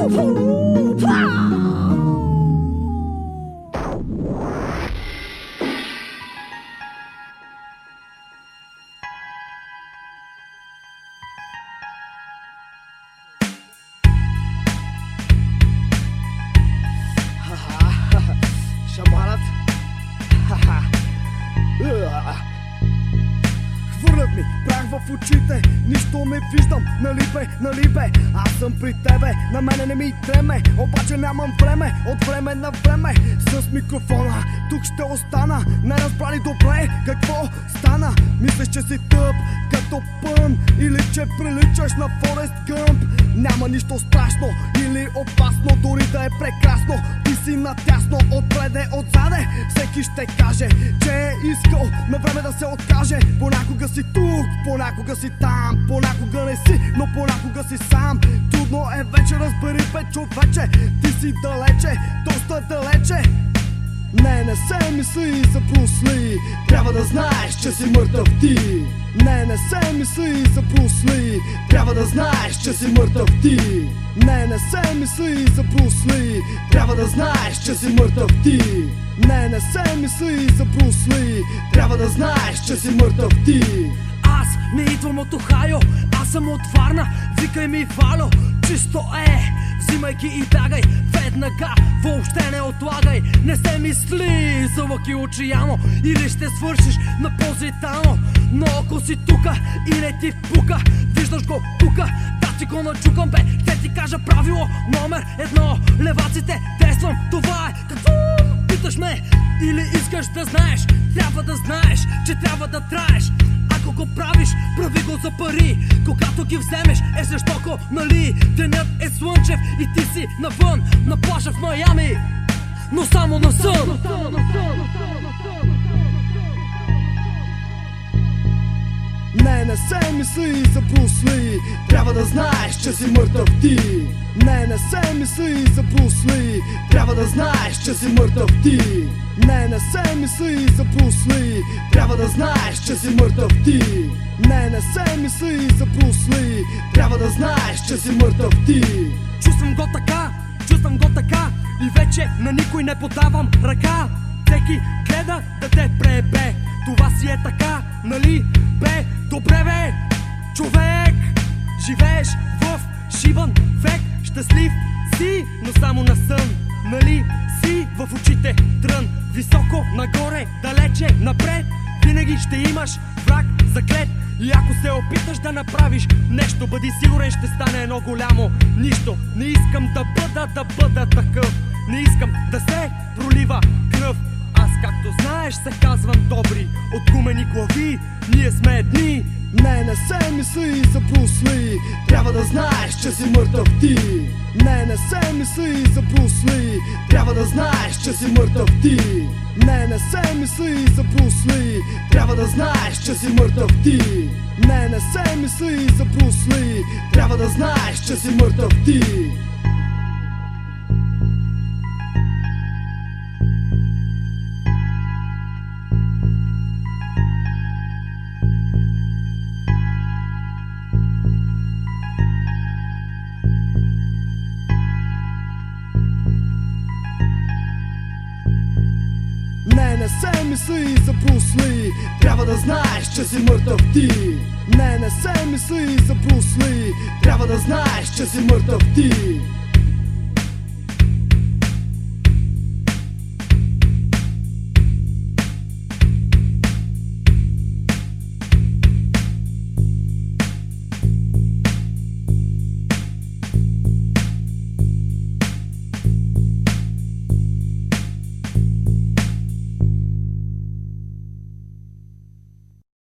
شم غلط Хвърлят ми прах в очите, нищо не виждам, нали бе, нали бе? Аз съм при тебе, на мене не ми треме Обаче нямам време, от време на време. С микрофона, тук ще остана Не разбрали добре какво стана. Мислиш, че си тъп, като пън Или че приличаш на Форест Гъмп. Няма нищо страшно или опасно Дори да е прекрасно си натясно, отпреде, отзаде Всеки ще каже, че е искал на време да се откаже. Понякога си тук, понякога си там Понякога не си, но понякога си сам. Трудно е вече, разбери бе човече Ти си далече, доста далече не, се мисли за Брусли Трябва да знаеш, че си мъртъв ти. Не, не се мисли за Брусли Трябва да знаеш, че си мъртъв ти. Не, не се мисли за Брусли Трябва да знаеш, че си мъртъв ти. Не, не се мисли за Брусли Трябва да знаеш, че си мъртъв ти. Аз не идвам от Охайо, аз съм от Варна, викай ми Вало, чисто е, взимайки и бягай, веднага, въобще не отлагай, не се мисли за лъки очи ямо, или ще свършиш на позитано, но ако си тука и не ти пука, виждаш го тука, да ти го начукам бе, ще ти кажа правило номер едно, леваците тествам, това е, какво питаш ме, или искаш да знаеш, трябва да знаеш, че трябва да траеш, го правиш, прави го за пари. Когато ги вземеш е жестоко, нали? Денят е слънчев и ти си навън На плажа в Майами. Но само на сън Не, не се мисли за Брусли Трябва да знаеш, че си мъртъв ти. Не, не се мисли за Брусли Трябва да знаеш, че си мъртъв ти. Не, не се мисли за Брусли Трябва да знаеш, че си мъртъв ти. Не, не се мисли за Брусли Трябва да знаеш, че си мъртъв ти. Чувствам го така, чувствам го така. И вече на никой не подавам ръка. Всеки гледа да те пребе. Това си е така, нали? Бе, добре бе, човек Живееш в шиван век Щастлив си, но само на сън Нали си в очите трън Високо, нагоре, далече, напред Винаги ще имаш враг заклет и ако се опиташ да направиш нещо, бъди сигурен ще стане едно голямо нищо. Не искам да бъда, да бъда такъв. Не искам да се пролива кръв. Както знаеш се казвам добри. От гумени глави ние сме едни. Не, не се мисли за Брусли Трябва да знаеш, че си мъртъв ти. Не, не се мисли за Брусли Трябва да знаеш, че си мъртъв ти. Не, не се мисли за Брусли Трябва да знаеш, че си мъртъв ти. Не, не се мисли за Брусли Трябва да знаеш, че си мъртъв ти се мисли за Брусли Трябва да знаеш, че си мъртъв ти. Не, не се мисли за Брусли Трябва да знаеш, че си мъртъв ти